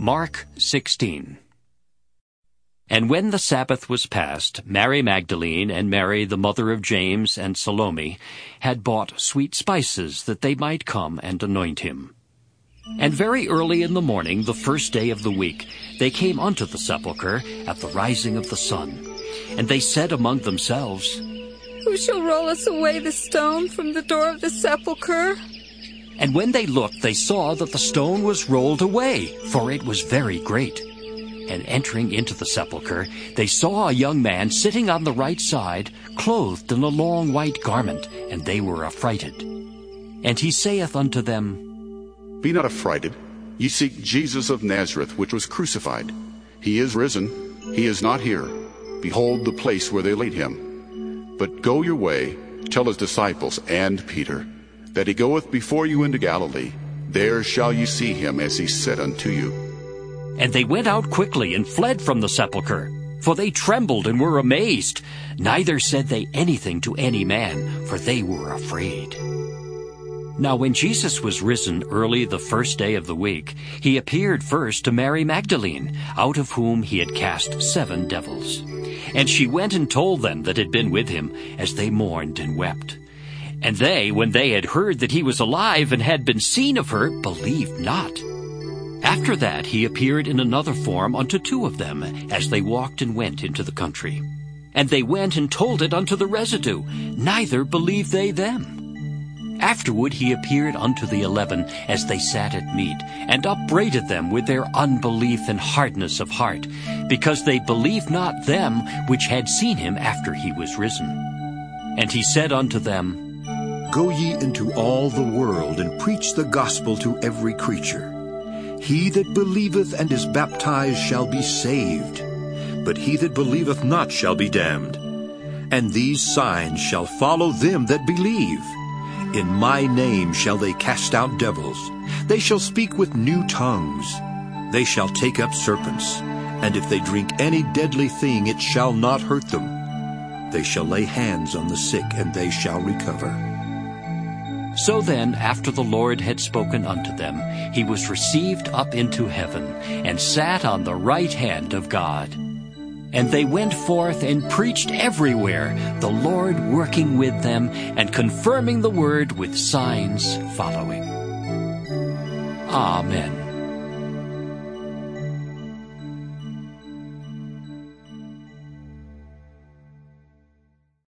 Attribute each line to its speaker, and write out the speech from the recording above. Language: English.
Speaker 1: Mark 16 And when the Sabbath was past, Mary Magdalene and Mary the mother of James and Salome had bought sweet spices that they might come and anoint him. And very early in the morning, the first day of the week, they came unto the sepulchre at the rising of the sun. And they said among themselves,
Speaker 2: Who shall roll us away the stone from the door of the sepulchre?
Speaker 1: And when they looked, they saw that the stone was rolled away, for it was very great. And entering into the sepulchre, they saw a young man sitting on the right side, clothed in a long white garment, and they were affrighted. And he saith unto them,
Speaker 3: Be not affrighted. Ye seek Jesus of Nazareth, which was crucified. He is risen. He is not here. Behold the place where they laid him. But go your way, tell his disciples and Peter, that he goeth before you into Galilee. There shall ye see him as he said unto you.
Speaker 1: And they went out quickly and fled from the sepulchre. For they trembled and were amazed. Neither said they anything to any man, for they were afraid. Now when Jesus was risen early the first day of the week, he appeared first to Mary Magdalene, out of whom he had cast seven devils. And she went and told them that had been with him, as they mourned and wept. And they, when they had heard that he was alive and had been seen of her, believed not. After that he appeared in another form unto two of them, as they walked and went into the country. And they went and told it unto the residue, neither believed they them. Afterward he appeared unto the eleven as they sat at meat, and upbraided them with their unbelief and hardness of heart, because they believed not them which had seen him after he was risen. And he said unto them,
Speaker 4: Go ye into all the world and preach the gospel to every creature. He that believeth and is baptized shall be saved, but he that believeth not shall be damned. And these signs shall follow them that believe. In my name shall they cast out devils. They shall speak with new tongues. They shall take up serpents. And if they drink any deadly thing, it shall not hurt them. They shall lay hands on the sick, and they shall recover.
Speaker 1: So then, after the Lord had spoken unto them, he was received up into heaven, and sat on the right hand of God. And they went forth and preached everywhere, the Lord working with them and confirming the word with signs following. Amen.